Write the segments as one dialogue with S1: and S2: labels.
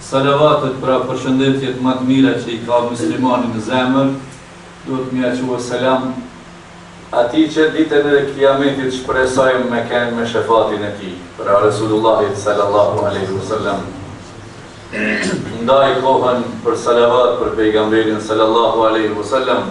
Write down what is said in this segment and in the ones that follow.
S1: Salavatet, pra përshëndetjet ma të mira që i ka myslimani në zemër, duhet me ja çu selam atij që ditën e Kijametit shpresojmë me kenë me shefatin e tij, pra Resulullahit sallallahu alejhi ve sellem. Ndaj kohën për salavat për Pejgamberin sallallahu alejhi ve sellem.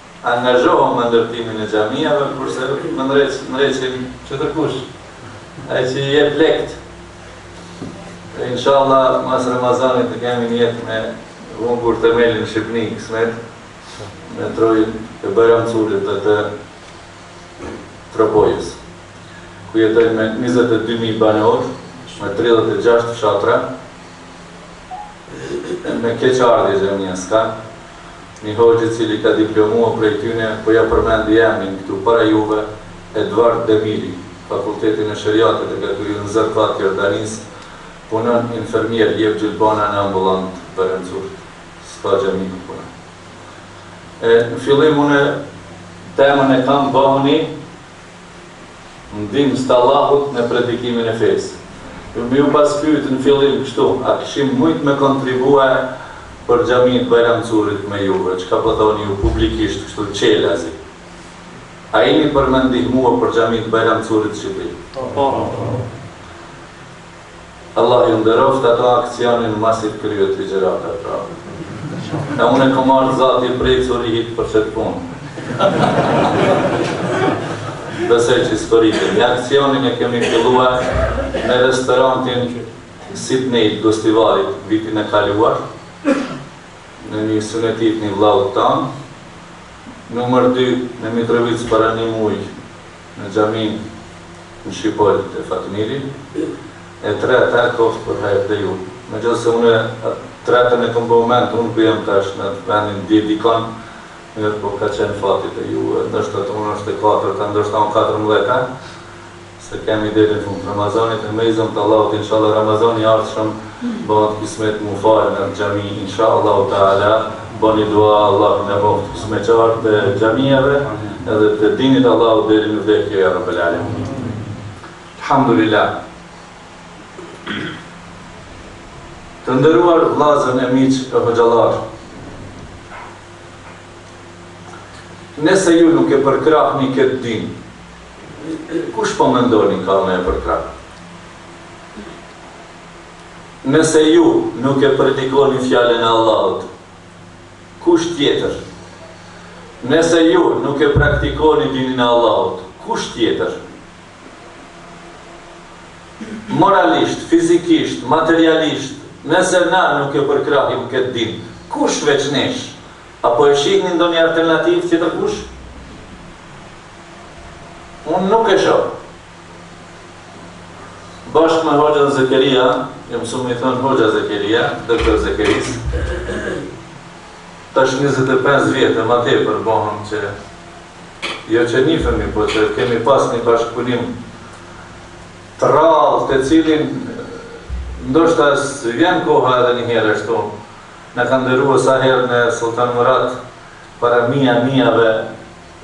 S1: Angazhohem me ndërtimin e xhamiave, kurse me ndreq ndreq çdokush, ai që i jep lekët. E inshallah mas Ramazanit të kemi nijet me vu gur themelin në Shqipëni, kismet, në trojet e Bajram Currit dhe të Tropojës, ku jetojnë mbi 22.000 banorë, me 36 fshatra, me keqardhje xhami s'ka, Një hoxhë i cili ka diplomua prej tyne, po ja përmend emrin këtu para juve, Edvard Demiri, Fakultetin e Sheriatit e ka kryu në Zerka të Jordanisë, punon infermier, jep gjilpana në ambulantë Bajram Curr, s'ka xhami ku punon. E, në fillim une temën e kam, bëhuni Ndihmës të Allahut në predikimin e fesë. Kur me ju pas pyet në fillim kështu, a kishim mujt me kontribue për xhaminë të Bajram Currit me juve, çka po thoni ju publikisht kështu çelazi? A jeni për me ndihmue për xhaminë të Bajram Currit në Shqipëri? Po. Allahu ju nderoftë atë aksionin masi kryhet ligjërata pra e unë kom ardh zati prej Cyrihit për qetë punë besoj që sfëritin aksionin e kemi fillua në restorantin Sydney të Gostivarit vitin e kaluar në një synet të një vllau tonë numër 2 në Mitrovicë para një muj në xhaminë në Shqipol te Fatmiri e treta e koftë për hajër te ju megjithëse unë atë tretën e kam bo mend unë ku jam tash në atë vendin n'Dietikon mirëpo ka qenë fati te ju e ndoshta te unë është e katërta ndoshta unë katërmbëdheta se kemi deri në fund të Ramazanit e me izin të Allahut inshallah Ramazani i ardhshëm Bëhet kismet mu fal në xhami insha Allahu Teala bëni dua Allahu na bëftë hizmetqar të xhamieve edhe të dinit t'Allahut deri në vdekje ja Rabel Alemin Elhamdulilah Të nderuar vllazën e miq e hoxhallar Nëse ju nuk e përkrahni këtë din kush po mendoni ka me e përkrah Nëse ju nuk e predikoni Fjalën e Allahut, kush tjetër? Nëse ju nuk e praktikoni Dinin e Allahut, kush tjetër? Moralisht, fizikisht, materialisht, nëse na nuk e përkrahim këtë Din, kush veç nesh? A po e shihni ndonjë alternativë tjetërkush? Unë nuk e shoh. Bashkë me Hoxhën Zekeria, jam mësu me i thënë Hoxha Zekeria, Doktor Zekeris. Tash njëzet e pesë vjet e më tepër bëhen që jo që njihemi, po që kemi pas një bashkëpunim të rrallë të cilin ndoshta s'vjen koha edhe një herë ashtu. Na kanë nderu sa herë në Sultan Murat para mija mijave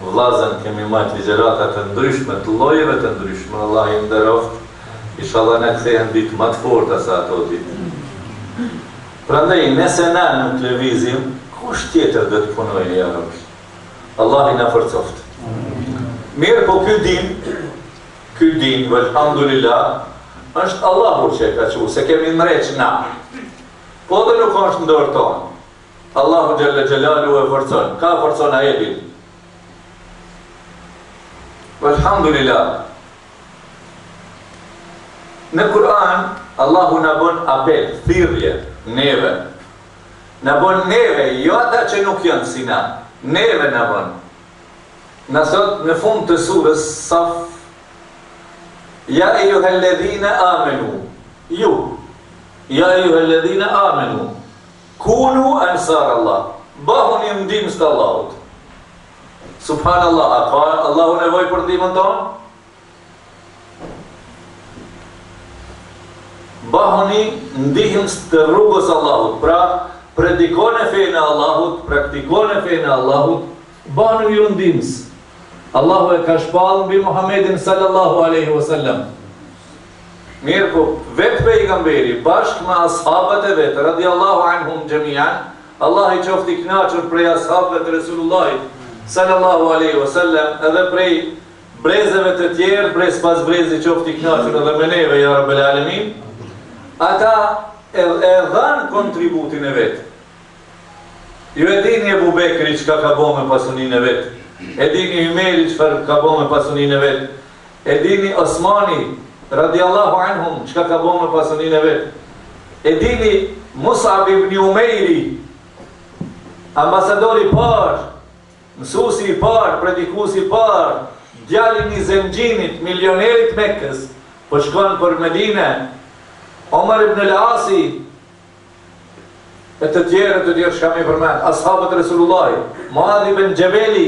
S1: vllazën kemi majt ligjërata të ndryshme të llojeve të ndryshme Allahi i nderoftë inshallah na kthehen ditë ma të forta se ato ditë prandej nëse na nuk lëvizim kush tjetër do të punojë ja Rabbi Allahi na forcoftë mirëpo ky din ky din elhamdulillah është Allahu që e ka çu s'e kemi ndreq na po dhe nuk është n'dorë tonë Allahu xhel-le xhelaluhu e forcon, ka forcë Ai. Elhamdulillah. Në Kur'an Allahu na bën apel, thirrje neve. Na bën neve, jo ata që nuk janë si na. Neve na bën. Na thot në fund të surës Saf Ja ejjuhel-ledhine amenu Ju Ja ejjuhel-ledhine amenu Kunu ansar Allah, bëhuni ndihmës të Allahut. Subhan Allah, a ka Allahu nevojë për ndihmën tonë? Bëhuni ndihmës të rrugës së Allahut. Pra, predikoni fenë e Allahut, praktikoni fenë e Allahut, bëhuni ju ndihmës. Allahu e ka shpallë mbi Muhammedin sallallahu alaihi wasallam. Mirëpo, vetë Pejgamberi, bashkë me ashabët e vet, radijallahu anhum xhemi'an, Allahi qoftë i kënaqur prej ashabëve të Resulullahit, sallallahu alejhi ve sellem, edhe prej brezeve të tjerë, brez pas brezi, qoftë i kënaqur edhe me neve, ja Rabbel Alemin, ata e dhanë kontributin e vet. Ju e dini Ebu Bekri çka ka bo me pasuninë e vet, e dini Ymeri çfarë ka bo me pasuninë e vet, E dini Osmani, radijallahu anhum, çka ka bo me pasunin e vet? E dini Mus'ab ibn Umejri, ambasadori i parë, mësusi i parë, predikusi i parë, djalin i zenxhinit, milionerit të Mekës, po shkon për Medine, Omar ibn al-Asi, e të tjerë, e të tjerë, çka me i përmend, ashabët e Resulullahit, Muadh ibn Xhebeli,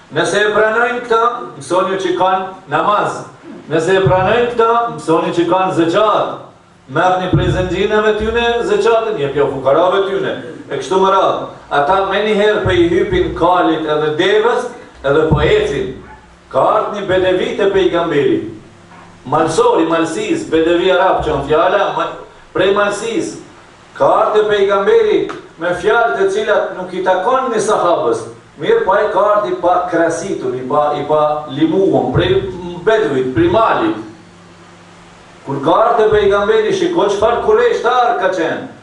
S1: Nëse e pranojnë këta, mësonju që kanë namaz. Nëse e pranojnë këta, mësonju që kanë zeqat. Merni prej zenxhinëve tyne zeqatin, jepjau fukarave tyne. E kështu me radhë, ata me njëherë po i hypin kalit edhe devës edhe po ecin. Ka ardhë një bedevi te Pejgamberi. Malsor i malsisë, bedevi arab qon fjala, prej malsisë, Ka ardhë te Pejgamberi me fjalë të cilat nuk i takon një sahabës, mirëpo ai ka ardhë i pakrasitur, i pa i palimuem prej bedvit, prej malit. Kur ka ardhë te Pejgamberi, shiko çfarë kureshtar ka qenë.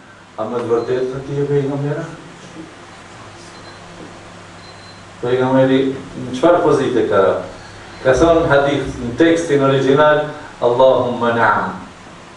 S1: A me të vërtetë thot ti je pejgamber? Pejgamberi në çfarë pozite ka? Ka thënë hadith në tekstin origjinal Allahumma na'am.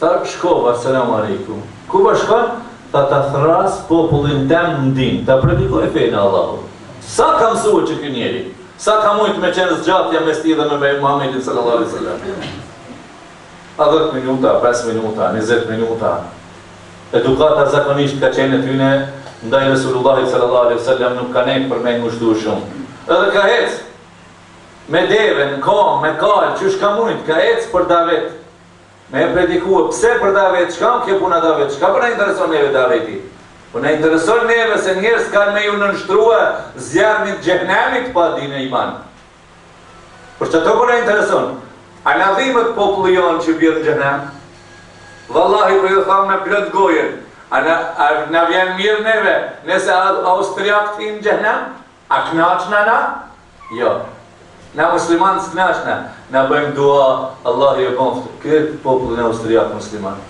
S1: Tha shkoi, esselamu alejkum. Ku po shkon? Tha ta thrras popullin tem n'din, ta predikoj fenë e Allahut. Sa ka mësue qiky njeri? Sa ka mujt me qenë zgjatja mes tij dhe mes Muhamedit sallallahu alejhi ve sellem? A dhjetë minuta, pesë minuta, njëzet minuta? Edukata zakonisht ka qenë e tyne ndaj Resulullahit sallallahu alejhi ve sellem nuk ka nejt për me ngushtu shumë. Edhe ka hec. Me deve në kom me kal qysh ka mujt ka hec për davet me e predikue pse për davet çka ke puna davet çka po na intereson neve daveti po na intereson neve se njerëz kan me ju nënshtrua zjarmit xhehenemit pa din e iman për çato po na intereson a na dhimet populli jon që bjen në xhehenem vallahi po ju tham me plot gojen a na, a na vjen mirë neve nëse austriaku hin në xhehenem A kënaqna na? Jo. Na muslimanë s'kënaqna, na bëjmë dua Allahu e boftë krejt popullin austriak musliman.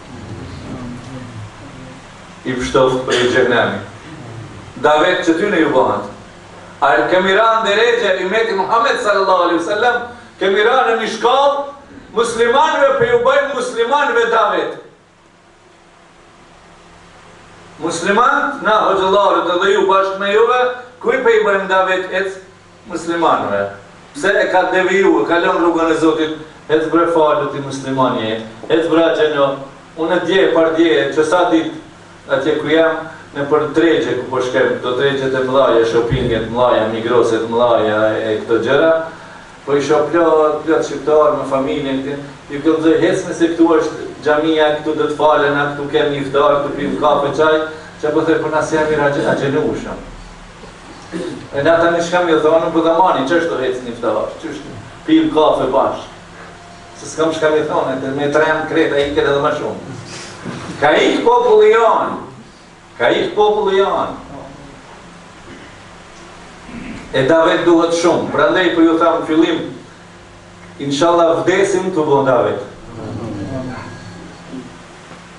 S1: I pshtoftë prej xhehenemit. Davet qatyne ju bëhet. A kemi ra në derexhe, ymeti Muhammed sallallahu alaihi sallam, kemi ra në një shkallë muslimanëve po ju bëjmë, muslimanëve davet. Muslimant, na hoxhallarët edhe ju bashkë me juve, kujt po i bëjmë davet ec muslimanëve? Pse e ka deviju, e ka lënë rrugën e Zotit, ec bre falu ti musliman je, ec bre agjëro, unë dje e pardje që sa ditë atje ku jam, nëpër tregje ku po shkoj, këto tregjet e mëdhaja, shopinget mëdhaja, migroset mëdhaja e këto gjëra, Po i shoh plot plot shqiptar me familjen tim, ju kallxoj hecni se këtu është xhamia, këtu do të falen, na këtu kem ni iftar, këtu pim kafe çaj, ça po thoj po na sjajnë mirë janë të ardhshëm. E na tani çka me thonë, po ta mani, çështë do hecni iftar, çështë, pim kafe bashkë. Se s'kam çka me thonë, me trem krejt ai kërë edhe më shumë. Ka ikë populli jonë, Ka ik populli jonë E Davet duhet shumë Prandej po ju tham n'fillim Inshallah vdesim tu bo Davet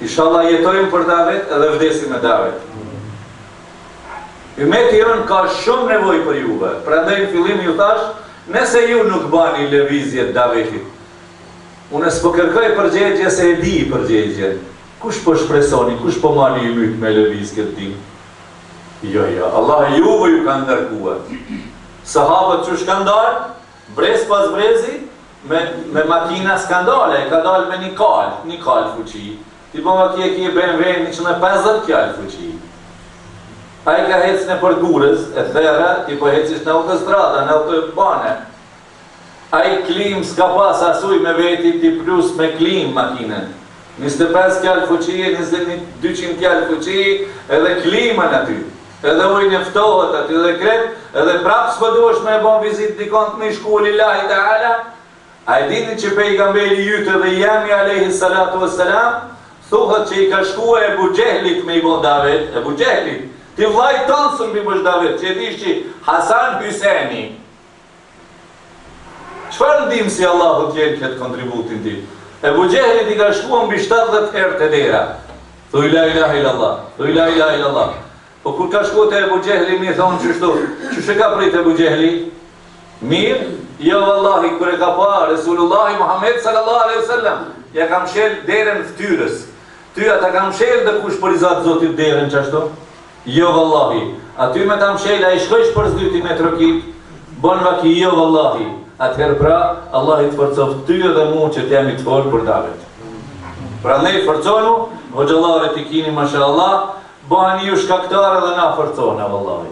S1: Inshallah jetojmë për Davet edhe vdesim me Davet Ymeti jonë ka shumë nevoj për juve Prandej në fillim ju thash Nese ju nuk bani levizje t'Davetit Unë s'po kërkoj përgjegje se e di përgjegje Kush po shpresoni, kush po mani ymyt me lëviz këtë din? Jo, jo, Allahi juve ju ka ngarkuar. Sahabët qysh kanë dalë, brez pas brezi, me, me makina s'kanë dalë, ai ka dalë me një kalë, një kalë fuqi. Ti po ma ke BMW 150 kuaj fuqi. Ai ka hecë nëpër gurë e therra, ti po hecish në autostrada, në autobane, Ai klimë s'ka pas as ujë me veti ti plus me klimë makinen. Njëqind e pesëdhjetë kuaj fuqi dyqind kuaj fuqi edhe klimën aty edhe ujin e ftohët aty dhe krejt edhe prap s'po dush me e bo vizitë dikon t'mi shku lillahi teala a e dini që pejgamberi yt edhe i jemi alejhi salatu ve selam thuhet që i ka shkue ebu xehlit me i bo davet ebu xehlit ti vllait tan s'un i bësh davet që e dish që hasan hysen Çfarë ndihmësit Allahu të jep këtë kontributin ti? Ebu Xehlit i ka shkuar mbi shtatëdhjetë herë te dera. Thuj la ilahe illallah, thuj la ilahe illallah. Po kur ka shkuar te Ebu Xehli me i thonë kështu, qysh e ka prit Ebu Xehli? Mirë, jo vallahi kur e ka pa Resulullahin Muhammed sallallahu alaihi wasallam, ja ka mshel derën fytyrës. Ty a ta ka mshel dikush për hatër t'Zotit derën qashtu? Jo vallahi, a ty me ta mshel a i shkojsh për s'dyti me trokit, bon vaki jo vallahi, atëherë pra Allahu të forcoft ty edhe mu që të jemi të fort për davet. Prandej forconu, hoxhallaret i kini mashallah, bëheni ju shkaktarë edhe na forcohna vallahi.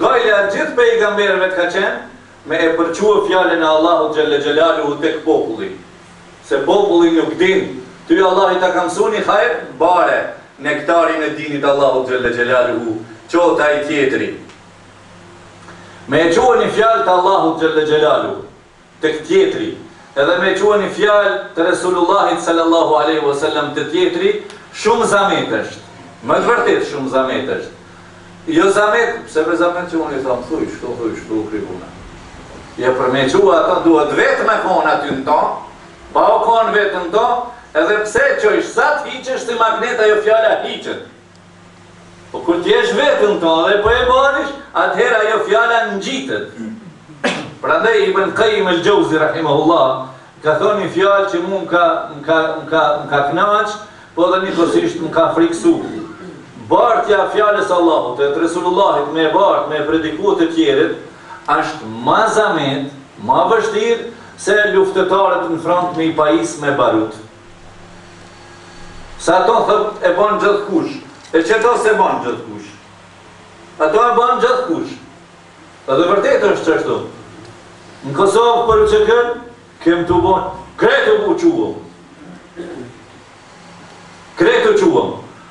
S1: Gajlja e gjithë pejgamberëve ka qenë me e përçue fjalën e Allahut xhelle xhelaluhu tek populli se populli nuk din ty Allahu ta ka mësu ni hajr bare nektarin e dinit Allahut xhelle xhelaluhu çoja te tjetri me e çue ni fjalë të Allahut xhelle xhelaluhu. tek tjetri edhe me çue një fjalë të Resulullahit sallallahu alejhi ve selem te tjetri shumë zamet është me të vërtetë shumë zamet është jo zamet pse zamet që unë i tham thuj kështu thuj kështu u kri puna jo për me çue ata duhet vetë me konë aty në to pa u konë vetë në to edhe pse që është sa të hiqesh ti menjëherë ajo fjala hiqet Po kur t'jesh vetë n'ta dhe po e banish, atëherë ajo fjala ngjitet. Prandaj Ibn Kajjim el-Xhevzi rahimahullah ka thonë një fjalë që mua më ka më ka më ka më ka kënaq, po dhe njëkohësisht më ka frikësu. Bartja e fjalës Allahut, e të Resulullahit me e bart, me e prediku te tjerët, asht ma zamet, ma vështirë se luftëtarët në front me i pajis me barut. Se ato thot e ban gjithë kush, e qeto s'e ban gjithë kush. Ato e ban gjithë kush. Edhe vërtet është qashtu. Në Kosovë për me kanë, kem tu ban, krejt u çum. Krejt u çum.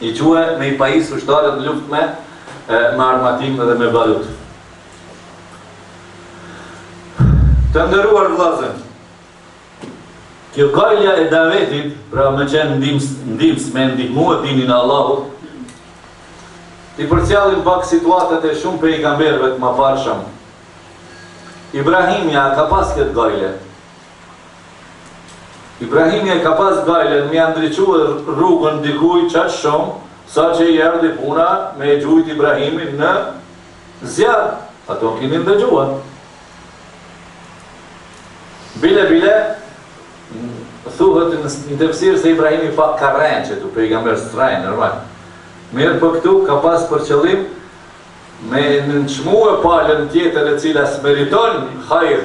S1: I çue me i pajisë ushtarët në luftë me me armatim dhe me barut. Të nderuar vllazën, kjo gajlja e davetit, pra me qenë ndihmës, ndihmës me ndihmue dinin e Allahut, t'i përcjellim pak situatat e shumë pejgamberëve të maparshëm. Ibrahimi e ka pas këtë gajle, Ibrahimi e ka pas gajlen me ja ndriçue rrugën dikujt qaq shumë sa që i erdhi puna me e gjujt Ibrahimin në zjarr, ato e kini ndëgjue. Bile bile thuhet në tefsir se Ibrahimi po ka rrejtë qetu pejgamber s'rrejnë, normal. Mirëpo po këtu ka pas për qëllim me nënçmue palën tjetër e cila s'meriton hajr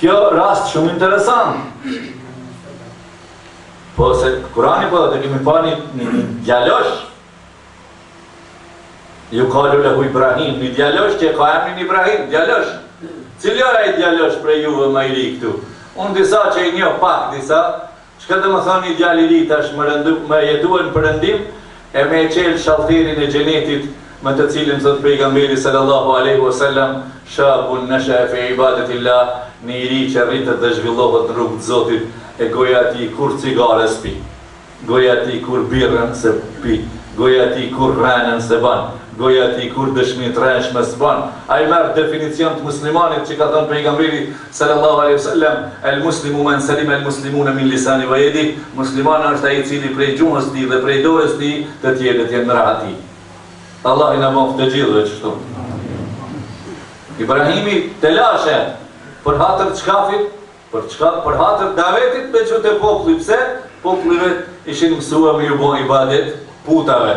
S1: Ky rast shumë interesant. Po se Kurani po të kemi pa një, një, një djalosh. Jukalu lehu Ibrahim, një djalosh që e ka emrin Ibrahim, djalosh. Cili asht djalosh prej juve më i ri këtu? Unë disa që i njoh pak disa, Çka domethanë një djalë i ri tash me rendë, me jetue në Perëndim e me e çelë shalterin e Xhenetit për të cilin thotë Pejgamberi sallallahu alejhi ue selam, Shabun neshe'e fi ibadetillah, një i ri që rritet dhe zhvillohet në rrugë të Zotit, e goja e tij kurrë cigare s'pi, goja e tij kurrë birrën s'e pi, goja e tij kurrë rrenën s'e ban. Goja e tij kurrë dëshmi të rrejshme s'bën. Ai merr definicion të muslimanit që ka thënë Pejgamberi sallallahu alejhi ve sellem, El muslimu men selime el muslimune min lisani ve jedih, Muslimani është ai i cili prej gjuhës tij dhe prej dorës tij të tjerët janë në rahati. Allahi na bëftë të gjithëve kështu. Ibrahimi telashe për hatër të çkafit, për çka, për hatër davetit me shku te populli, pse? Populli ishin mësuar me ju bë ibadet putave.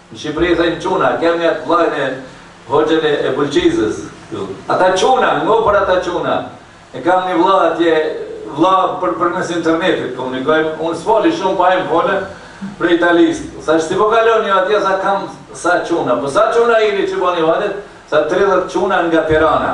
S1: Në Shqipëri thojnë çuna, kemi një t'vllajn e hoxhës e Bulqizës këtu. Ata çuna, ngo për ata çuna. E kam një vlla atje, vlla për përmes internetit komunikojmë. Unë s'foli shumë, po ai më fol prej Italisë. I thash si po kaloni ju atje, tha kam sa çuna. Po sa çuna jeni që boni davet? Tha tridhjetë çuna nga Tirana.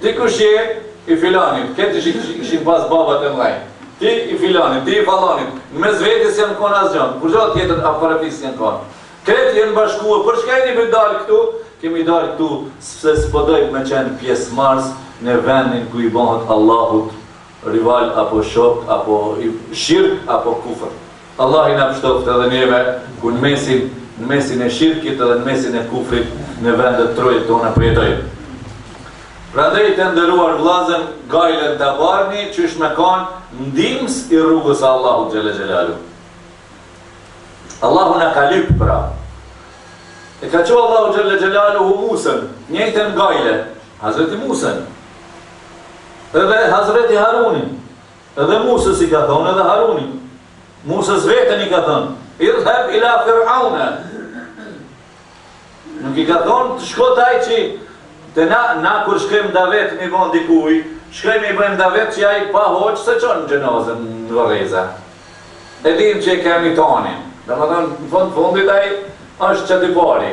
S1: Ti kush je i filanit, këta ishin i kishin pas babat e mdhajn. Ti i filanit, ti i falanit, në mes vete s'janë kon asgjë, kurgjo tjetër as farefis s'janë kon. Krejt janë bashkue, për çka keni dalë këtu? Kemi dalë këtu sepse s'po dojmë me qenë pjesëmarrës në vendin ku i bëhet Allahut rival apo shok apo shirk apo kufër. Allahi na pshtoftë edhe neve ku në mesin në mesin e shirkit edhe në mesin e kufrit në vendet trojet tona po jetojmë. Prandaj të nderuar vëllazën gajlen ta bani qysh me kon ndihmës i rrugës së Allahut xhele xhelaluhu. Allahu na ka lyp pra. E ka çu Allahu xhele xhelaluhu Musën, njëjtën gajle, Hazreti Musën. Edhe Hazreti Harunin, Edhe Musës i ka thonë edhe Harunit. Musës vetëm i ka thonë, Idhheb ila Fir'aune. Nuk i ka thonë ti shko te aj, qe na, na kur shkojmë davet m'i bo dikuj, shkojmë i bëjmë davet që ai pa hoxhë s'e çon xhenazën në vorreza. E dimë që e kemi tonin. Domethonë, në fund fundit aj është shqiptari.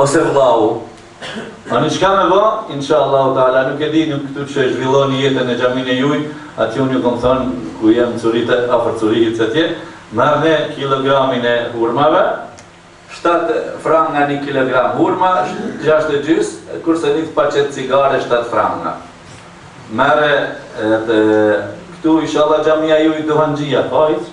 S1: Ose vëlla, Ani çka me ba, inshallahu teala, nuk e di, nuk këtu që e zhvilloni jetën në xhaminë e juj, atje unë ju kom thënë, ku jem Curite, afër Curihit se tje, merrni kilogramin e hurmave, shtatë franka një kilogram hurma, gjashtë e gjys, kurse një paqet cigare shtatë franka. Merre, këtu, inshallah, xhamia juj duhanxhia, pa hiç,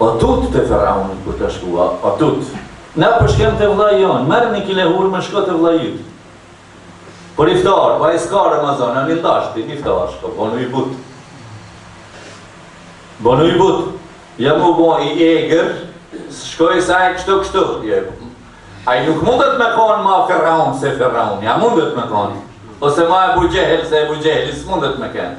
S1: O tut te firauni kur ka shkua o tut na po shkojm te vllai jon merr ni kile hurme shko te vllai yt por iftar po ai s'mban ramazan ani tash një iftar shko bonu i but bonu i but jo mu bo i egër shko thoj e kështu kështu ai nuk mundet me kon ma firaun se firauni a mundet me kon ose ma ebu xhehel se ebu xhehli s'mundet me ken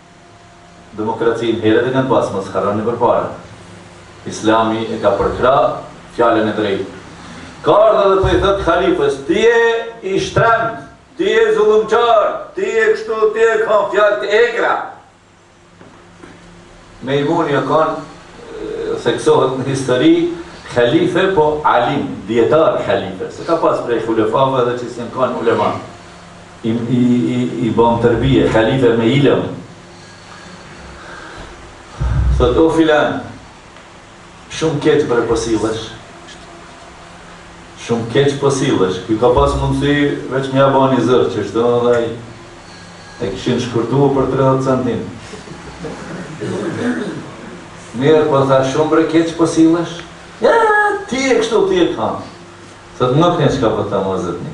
S1: Demokracinë herët e kanë pas, mos harroni përpara Islami e ka përkrah fjalën e drejtë ka ardhur dhe po i thotë Halifës ti je i shtrembtë ti je zullumqar ti je kështu ti je ka fjalë të egra Memuni u kanë theksohet në histori Halife po alim, djetar halife, se ka pas prej hulefave edhe që s'janë kanë ulema. I bën terbije halife me ilëm. Thot o filan, shumë keq po sillesh. Shumë keq po sillesh. Ky ka pas mundësi veç më ja bani zë qeshtu dhe e kishin shkurtu për 30 centim. Mirë, po tha shumë bre keq po sillesh. Ja, ti je kështu ti je kanë. Thot nuk ne çka po ta mozet një.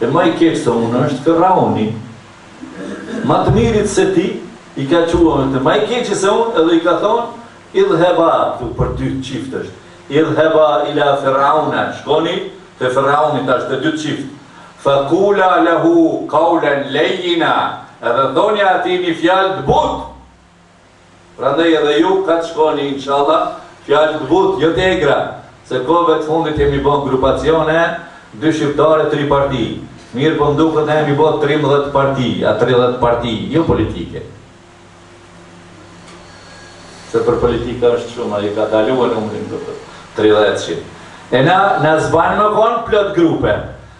S1: E ma i keq se unë është Firauni. Ma të mirit se ti, i ka çu te ma i keqi se unë, edhe i ka thonë, Idhheba, thu për dy çift është, Idhheba ila Firaune, shkoni te Firauni tash te dy çift, fekula lehu kaulen lejjina, edhe thoni atij një fjalë të butë! Prandaj edhe ju kah t'shkoni inshalla fjalë të butë jo të egra se kohëve të fundit jemi bo grupacione dy shqiptarë tri parti mirëpo m'duket ne jemi bo trembëdhjetë parti a tridhjetë parti jo politike se për politika është shumë ai ka kalue numrin do të tridhjetëshin e na nuk ban me kon plot grupe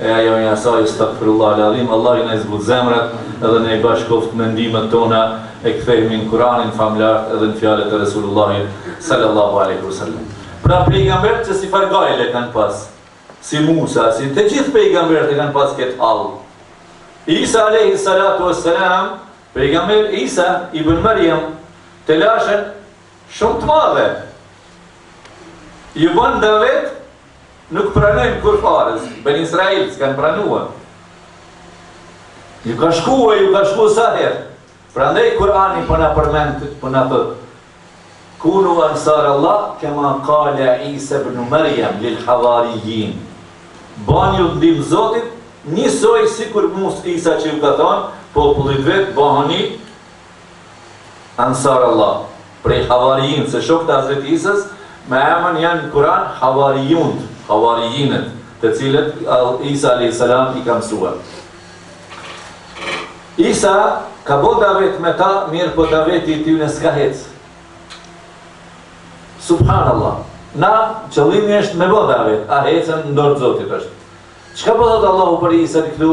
S1: E ajo i asaj Estagfirullah el Adhim Allahu na i zbuttë zemrat edhe na i bashkoftë mendimet tona e kthehemi në Kuranin famëlartë edhe në fjalët e Resulullahit Sallallahu alejhi ve sellem pra pejgambert çfarë gajle e kanë pas si Musa si të gjithë pejgambert e kanë pas këtë hall Isa alejhi salatu ve selam pejgamber Isa ibn Maryam telashen shumë të madhe ju bën davet Nuk pranojnë kurrë fare, beni Israil s'kanë pranuar. Ju ka shku e ju ka shku sa herë. Prandaj Kur'ani po na përmend, po na thot. Kunu ansar Allah kama qala Isa ibn Maryam lil havarijin. Bani ju ndihmë Zotit, njësoj sikur Musa Isa që ju ka thënë popullit vet, bëhuni Ansar Allah, prej Havarijin, se shokët e Hazreti Isës me emër janë në Kur'an Havarijun, Havarijinët, të cilët Isa alayhis salam i ka mësuar. Isa ka bo davet me ta, mirë po daveti i tyne s'ka hecë. Subhanallah. Na, qëllimi është me bo davet, a hecën n'dorë të zotit është. Çka po thotë Allahu për Isën këtu?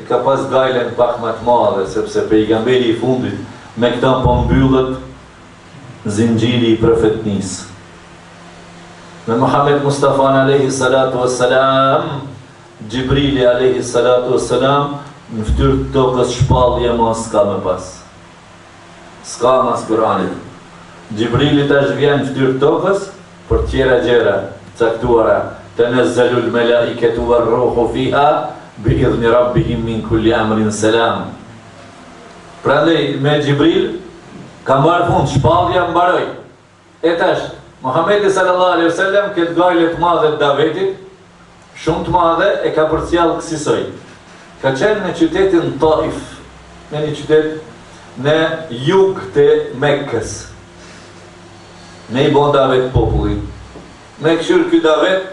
S1: E ka pas gajlen pak me të madhe se pejgamberi i fundit me këta po mbyllet zinxhiri i profetnisë. Me Muhamed Mustafan alejhi salatu ue selam Xhibrili alejhi salatu ue selam në fytyrë të tokës shpallje ma s'ka me pas. S'ka ma Kur'ani. Xhibrili tash vjen n'ftyrë t'tokës për tjera gjëra t'caktuara Tenezzelul melaiketu wer ruhu fiha bi idhni rabbihim min kulli amrin selam Prandej me Xhibril ka marrë fund shpallja mbaroi. E tash, Muhamedi sallallahu alejhi ve sellem këtë gajle të madhe të davetit, shumë të madhe, e ka përcjellë kësisoj. Ka qenë në qytetin Taif, në një qytet në jug të Mekës. Me i bon davet popullit. Me kqyrë ky davet,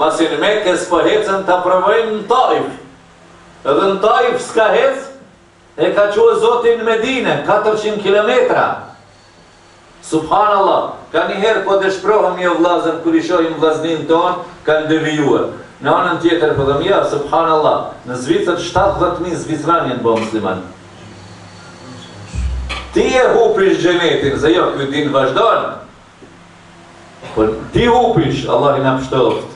S1: masi në Mekë s'po hecën ta provojmë në Taif. Edhe në Taif s'ka hecë, E ka çu Zoti në Medine, katërqind kilometra. Subhanallah, kanjëherë po dëshprohem o vllazën, kur i shohim vllaznit tonë, kanë devijuar. Në anën tjetër po thëmë, ja, subhanallah, në Zvicër shtatëdhjetë mijë zviceranë janë bo muslimanë. Ti e hupish xhenetin, se jo, ky din vazhdon. Po ti hupish, Allahi na pshtoftë.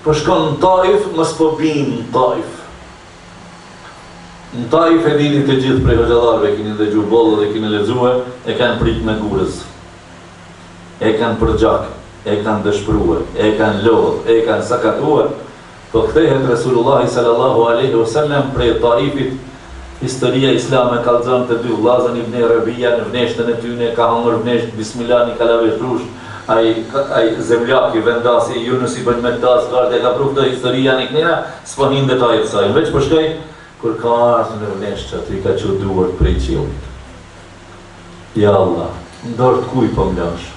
S1: Po shkon në Taif, mos po bin në Taif. Në Taif e dini të gjithë prej hoxhallarëve, kini dëgju boll edhe kini lexue, e kanë prit me gurëz. E kanë përgjak, e kanë dëshprue, e kanë lodhë, e kanë sakatue, Kur kthehet Resulullahi sal-Allahu alejhi we sel-lem prej Taifit, historia islame kallxon te dy vllazën Ibni Rebija në vneshtën e tyne ka hangër vnesht Bismilah një kalavesh rrush, ai, ai, zemljaki, vendasi, Junus ibn Metta s'ka ardhë e ka pru këtë histori jan t'njohtna, s'po hi në detaje të saj, unë veç po shkoj, kur ka ardhë në vneshtë aty i ka çu duart prej qiellit. Ja Allah, në dorë të kujt po m'lshon?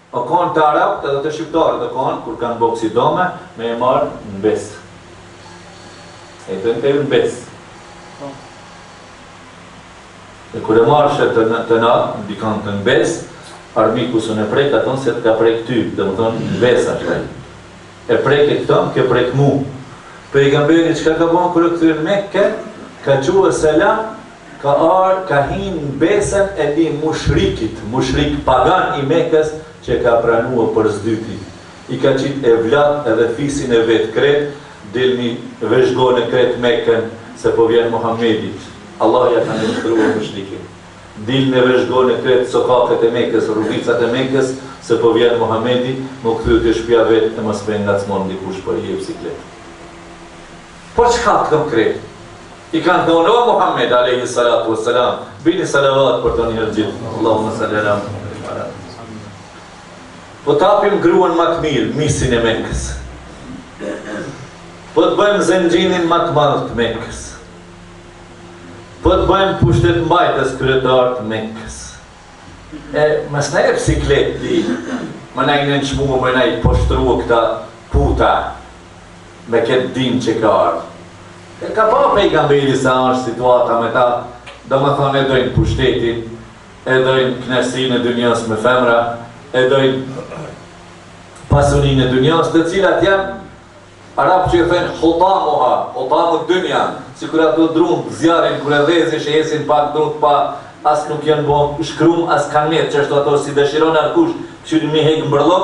S1: O kon te arabët edhe te shqiptarët o kon kur kan bo ksi sojme me e mar në bes e e bijnë te ju në bes po e kur e marrsh e të në të në në dikon në bes armiku s'e prek aton se të ka prek ty dhe me thonë në bes ashtë e preke këton ke prek mu pejgamberi që ka ka bon kur u kthy n'Meke ka çu selam Ka ardh ka hin në besen e ti mushrikit, mushrik pagan i Mekes që e ka pranue përzdyti. I ka qit evlad edhe fisin e vet kret, dilni veshgone kret Meken se po vjen Muhamedi. Allahu ja ka nënshkrue mushrikit. Dilni veshgone kret sokaket e Mekes, rrugicat e Mekes se po vjen Muhamedi, me u kthy te shpia vet e mos po e ngacmon dikush po i jep siklet. Po çka t'kom kret? I kanë thonë, o Muhammed, alejhi salatu wa salam, bini salavat për të një herë të gjithë, Allahume salli ala Muhammed, wa ala Muhammed. Po t'apim gruan ma të mirë, misin e Mekës. Po të bëjmë zëngjinin ma të madh të Mekës. Po të bëjmë pushtetmbajtës kryetar të Mekës. E, mos na jep siklet ti, me na i nënçmuë, me na i poshtruë këta puta. me ket din qe ka ardh e ka pa pejgamberi sa është situata me ta domethën e dojn pushtetin e dojn knaqësin e dynjës me femra e dojn pasunin e dynjës të cilat jan arabçe i thojn hutamuha hutamu dynja sikur ato drun zjarin kur e dhezish jesin pak dru pa as nuk jan bo shkrum as kan met qashtu ato s'i dëshiron askush veç m'i hek n'bërllog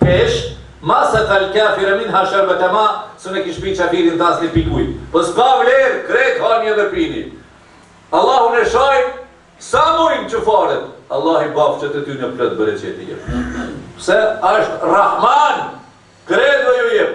S1: Peshë, Ma saka al kafira minha sharbata ma, s'un e kish pi qafiri asnjë pikë ujë. Po s'ka vlerë krejt hani dhe pini. Allahun e shajnë sa mujnë qufarët, Allahi bahçet e tyne plot bereqet i jep. Pse asht Rrahman, krejtve ju jep.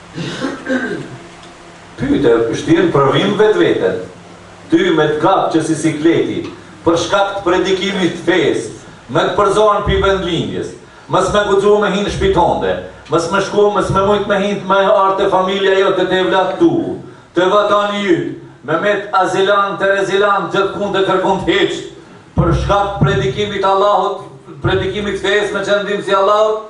S1: Pyte, shtine n'provim vetveten. Ty me të kapë qesi sikleti, për shkak të predikimit të fesë, me të përzon pi vendlindjes, mos me guxu me hi në shpi tonde, mos me shku, mos me mujt me hi hiç me ardh te familja jote te evlat tu, te vatani yt, me met azilant e rezilant gjetë kund e kërkund hiç, për shkak të predikimit të Allahut, predikimit të fesë me qenë ndihmësi Allahut?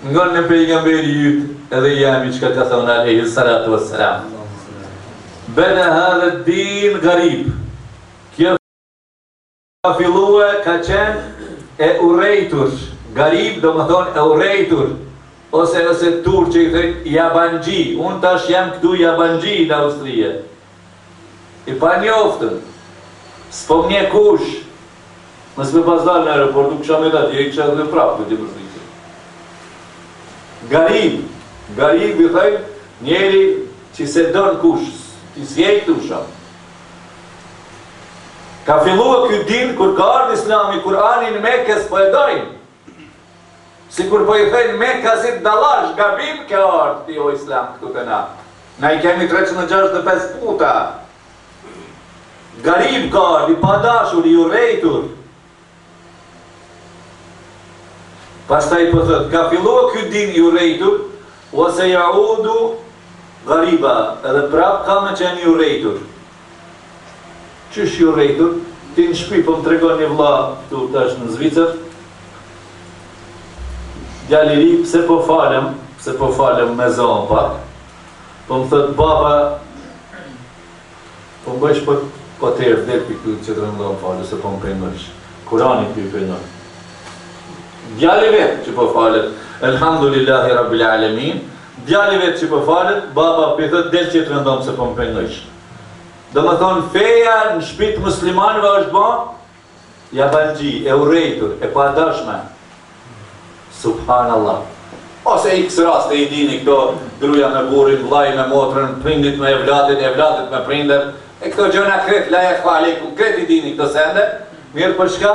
S1: Nga ne pejgamberi yt edhe jemi, çka ka thon alejhi salatu wa selam beda hadha din garib kjo ka fillue ka qen e urrejtur garib do më thon e urrejtur ose ose turqe i thojn jabanxhi un tash jam ktu jabanxhi në austrije I panjoftën. S'po më njeh kush. Mos me pas dalë në aeroport, ky shoki me dalë, ju e kisha dhënë prapë me dy mërzitje. Garib, garib i thojnë njeri që s'e don kush, ti s'je i këtushëm. Ka fillua ky din kur ka ardhë Islami, Kur'ani në Mekë, s'po e dojnë. Sikur po i thojnë mekasit dalash, garib ke ardh ti o islam këtu te na. Na i kemi treqind e gjashtëdhjetë e pesë puta. Garib ka ardh i padashur i urrejtur. Pastaj po thot, ka filluar ky din i urrejtur, ve sejeudu gariba, edhe prap ka me qenë i urrejtur. Qysh i urrejtur, ti në shpi po më tregon një vlla këtu tash në Zvicër, djali i ri pse po falem, pse po falem me zo pak, po më thot baba po më bësh po po të erdh del dikun qetër në vend falu se po më pengosh. Kurani po i pengon. Djali vet që po falet. Elhamdulillahi rabbil alamin. Djali vet që po falet, baba po i thotë del qetër vend se po më pengosh. Domethënë feja në shtëpi të muslimanëve është bë jabanxhi, e urrejtur, e padashme. Subhanallah. Ose iks raste i dini këto gruja me burrin, vllai me motrën, prindit me evladët, evladët me prindër, e këto gjëna krejt la jahfa alejkum, krejt i dini këto sende, mirëpo çka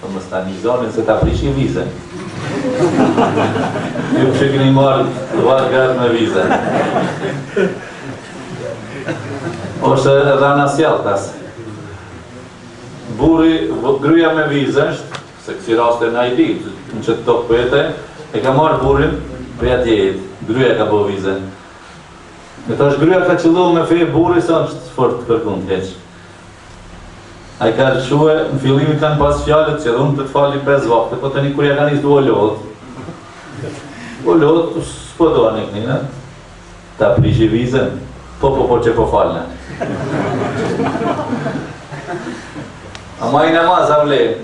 S1: Po mos ta anulonin se ta prishin vizën. Ju pse keni marrë dhjetë gradë me vizën? Ose edhe në sjeltas. Burri, gruja me vizë është, se kësi raste kena, Hajdi në Tetovë pyete, e ka marrë burrin prej atjehit. Gruja ka bo vizën. Në të është gruja ka qëllu me fe, burri s'është fort kërkun te feja. Ai ka lëshue, në fillim i kanë pas fjalët që edhe unë t'i fali pesë vakte, po tani kur ja ka nis u lodh. U lodh, s'po do ani ani, ta prishi vizën, po po po qe po falna. Ama ai namaz, a vlen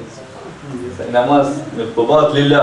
S1: ai namaz, me po batë lilla,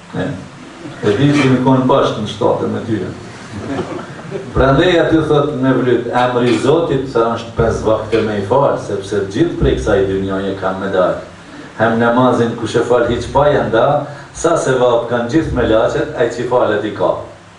S1: E ditë me kon bashkë në shtatë me ty. Prandaj aty thot me vlyt, emri i Zotit sa është pes vakte me i falë, sepse gjithë prej kësaj dynjaje kem me dalë. Hem namazin kush e falë hiç pa ja nda, sa sevap kanë gjithë melaqet, ai që i falë t'i ka.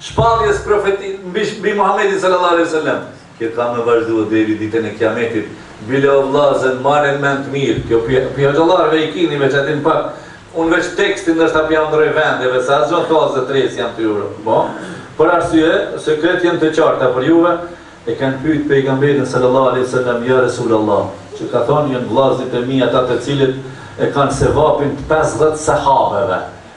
S1: shpalljes profetit mbi mbi Muhamedit sallallahu alejhi ve sellem kjo ka me vazhdu deri diten e kiametit bile o vllazën marrë mend mirë kjo prej prej hoxhallarëve i kini veç atin po unë veç tekstin ndoshta pi ndrroj vendeve se asgjë të as dhe tres jam të jurë po për arsye se kret janë të qarta për juve e kanë pyet pejgamberin sallallahu alejhi ve sellem ja resulallah që ke thonë janë vllazit e mi ata të cilët e kanë sevapin të pesëdhjetë sahabeve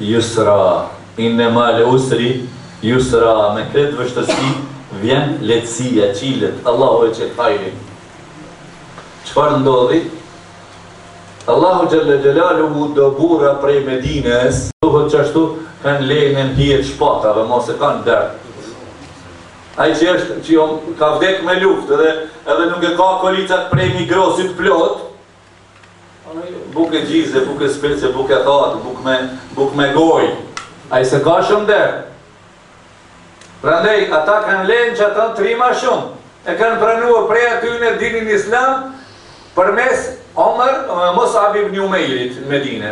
S1: Yusra, Inne ma'al usri yusra, me krejt vështërsi vjen lehtësia, çilet, Allahu e qet hajrin. Çfarë ndodhi? Allahu xhelle xhelaluhu do burra prej Medines, thuhet që ashtu kanë le nën hije të shpatave edhe s' e kanë dert. Ai qysh që ka vdekë me luftë dhe edhe nuk e ka kolicat prej Migrosit plot, Bukë e gjize, bukë e spece, bukë e thatë, bukë me, bukë me gojë. Ai s'e ka shumë dert. Prandej, ata kanë le qata trima shumë. E kanë pranua prej atyne dinin islam, përmes Omer, Musab ibn Umejrit në Medine.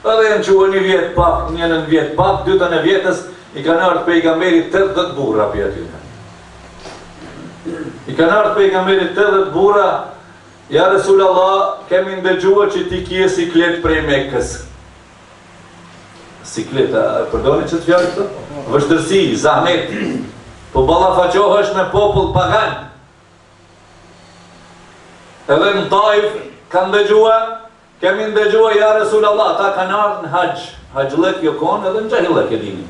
S1: Edhe e kanë çue një vjet pak, një vjet pak, dytën vjet, i kanë ardhë Pejgamberit dhetë burra prej atyne. I kanë ardhë Pejgamberit dhetë burra, Ja Resul Allah, kemi ndëgjue që ti ke siklet prej Mekës. Siklet, a përdoni qit fjalë? Vështërsi, zahmet, po ballafaqohesh me popull pagan. Edhe në Taif, kanë ndëgjue, Kemi ndëgjue ja Resul Allah ata kan ardh në haxh haxhllëk u kon edhe në xhahillëk e dini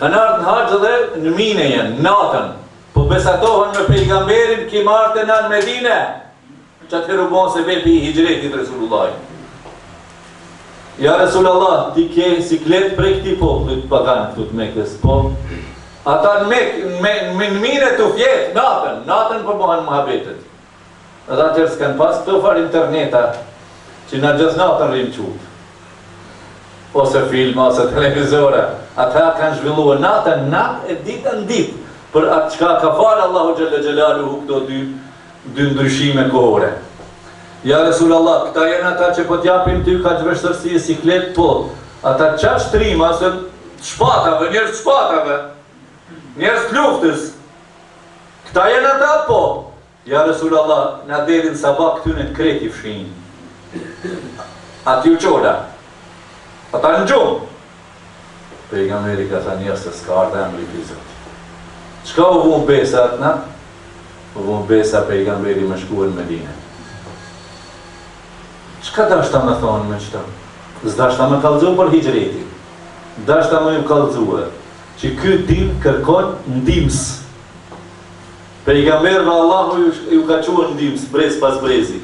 S1: kan ardh në haxh dhe në Mine janë natën po besatohen me pejgamberin qi e marrin në Medine që atëherë u bon sebepi i hixhretit Resulullah. Ja Resulullah, ti ke siklet prej këti poplit pagan këtu të Mekës, po? Ata në Mekë, në me, me, në Mine të fjetë, natën, natën po bohen muhabetet. Ata atëherë s'kanë pas këto farë interneta që na gjithë natën rrimë çutë. Ose filma, ose televizore. Ata kanë zhvillue natën natë e ditën ditë për atë çka ka falë Allahu xhelle xhelaluhu këto dy dy ndryshime kohore. Ja Resulallah, këta janë ata që po t'japin ty kaq vështërsi e siklet po, ata qaq trima, zot të shpatave, njerëz të shpatave, njerëz të luftës, Këta janë ata po! Ja Resul Allah, na deri në sabah këtyne krejt i fshijmë. Aty u çova. Ata në gjumë. Pejgamberi ka thënë, jo se s'ka ardhë emri i Zotit. Çka, u vu besa atëherë? U vu besa Pejgamberi me shkue n'Medine. Çka deshta me thonë me qëta? S'deshta me kallëzu për hixhretin. Deshta me ju kallëzue. Që ky din kërkon ndihmës. Pejgamberëve Allahu ju ka çuar ndihmës brez pas brezi.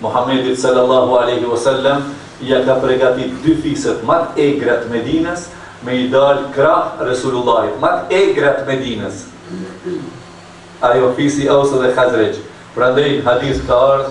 S1: Muhamedit sallallahu alejhi wa sallam ia ka pregatit dy fiset ma të egra të Medinës me i dalë krah Resulullahit, ma të egra të Medinës. Ai fisi Aus dhe Hazrexh. Prandej në hadith ka ardhë,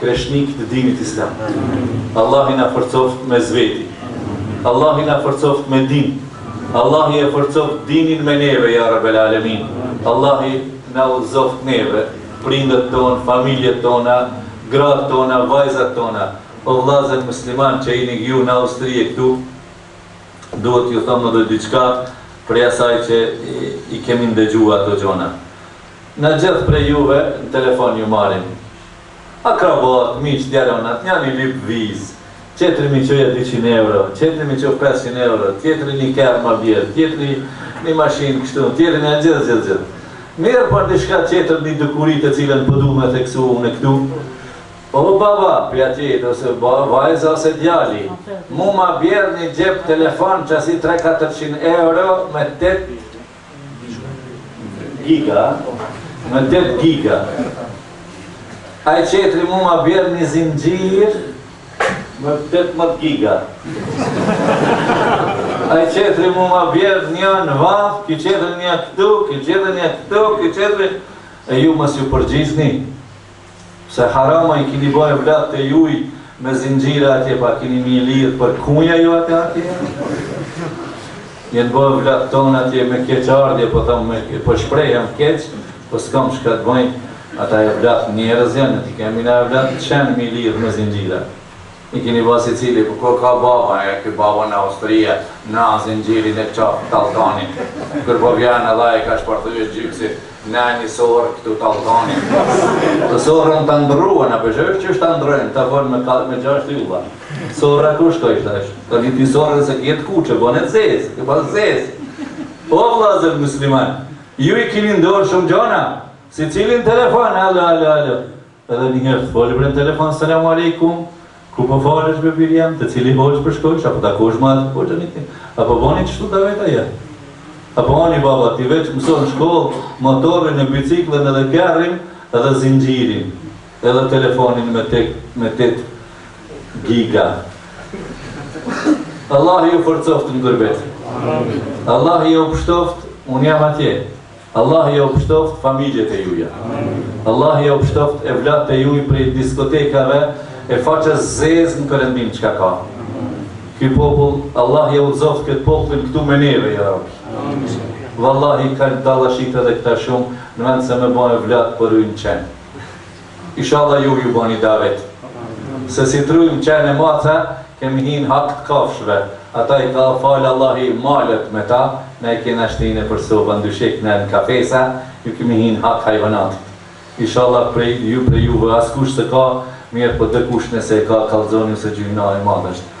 S1: Kreshnik të dinit islam Allahi na forcoft me veti Allahi na forcoft me din Allahi e forcoft dinin me neve ja rabel alemin Allahi na udhëzoft neve prindët tonë familjet tona gratë tona vajzat tona o vllazër musliman që jeni ju në Austri e këtu duhet t'ju thom edhe diçka prej asaj që i kemi ndëgjua do gjona na gjithë prej juve në telefon ju marrim Akrabat, miq, jaranat, njani i lyp vizë, tjetri mi çoja dyqind euro, tjetri mi ço pesëqind euro, tjetri ni kerr ma bjer, tjetri ni mashinë kështu, tjetri ne, gjithë, gjithë, gjithë. Mirë, por diçka tjetër, ni dukuri të cilën po dua me theksu unë këtu, O baba, po i thotë, ose vajza, ose djali, mu ma bjer ni xhep telefon qasi tre-katërqind euro me tetë Giga, me tetë giga. Ai qetri mu ma bjer një zinxhir me 8 giga. Ai qetri mu ma bjer një në vaf, ki qetri një këtu, ki qetri një këtu, ki qetri... E ju mos ju përgjigjni, Se haram i kini bo evlatët e juj me zinxhira atje pa kini mi lidh për kunja ju ate atje Jan bo evlatt tonë atje me keqardhje po thom po shprehem keq po s'kam shka të boj ata evlat njerëz janë t'i kemi na evlat qen mi lidh me zinxhira I keni ba secili po kur ka baba e ky baba në Austri e ka zinxhirin në qafë talltani kur po vjen edhe ai ka shparthyer gjoksin me një sorrë këtu talltani atë sorrën ta ndrruan apo ç'është që është ta ndrrojnë ta bën me katër me gjashtë ylla sorra ku shkoj thash ta di ti sorrën se qe e kuqe po bohet e zezë e pa zezë o vëllazër musliman ju i keni n'dorë shumë gjona secilin telefon alo alo alo Edhe një herë të fol për në telefon Selam Alejkum Kur po falesh me biri jem te cili hoxhë po shkon apo takohesh me atë hoxhën e tij apo boni kështu ta vetë ajo apo ani baba ti veç mëso në shkollë motorin e biciklën edhe kerrin edhe zinxhirin edhe telefonin me tet me tet giga Allah ju forcoftë në gurbet Allah ju pështoftë unë jam atje Allah ja u pështoft familjet e juja. Allah ja u pështoft evlatt e juj prej diskotekave e faqes zezë në përëndim çka ka. Ky popull, Allah e udhëzoft këtë popullin këtu me neve, ja rabi. Vallahi kanë dallash edhe këta shumë, në vend se me bo evlat po rujnë qen. Inshallah ju ju bani davet se si trujm qen e mace kemi hi në hak të kafshve ata i ka fal Allahi malet me ta ne i kena shti nëpër soba ndryshimë në kafesa ju kemi hi në hak hajvanatit ishallah prej ju prej juve askush s'e ka mirpo dëkush nëse e ka kallzoni se gjynah i madh është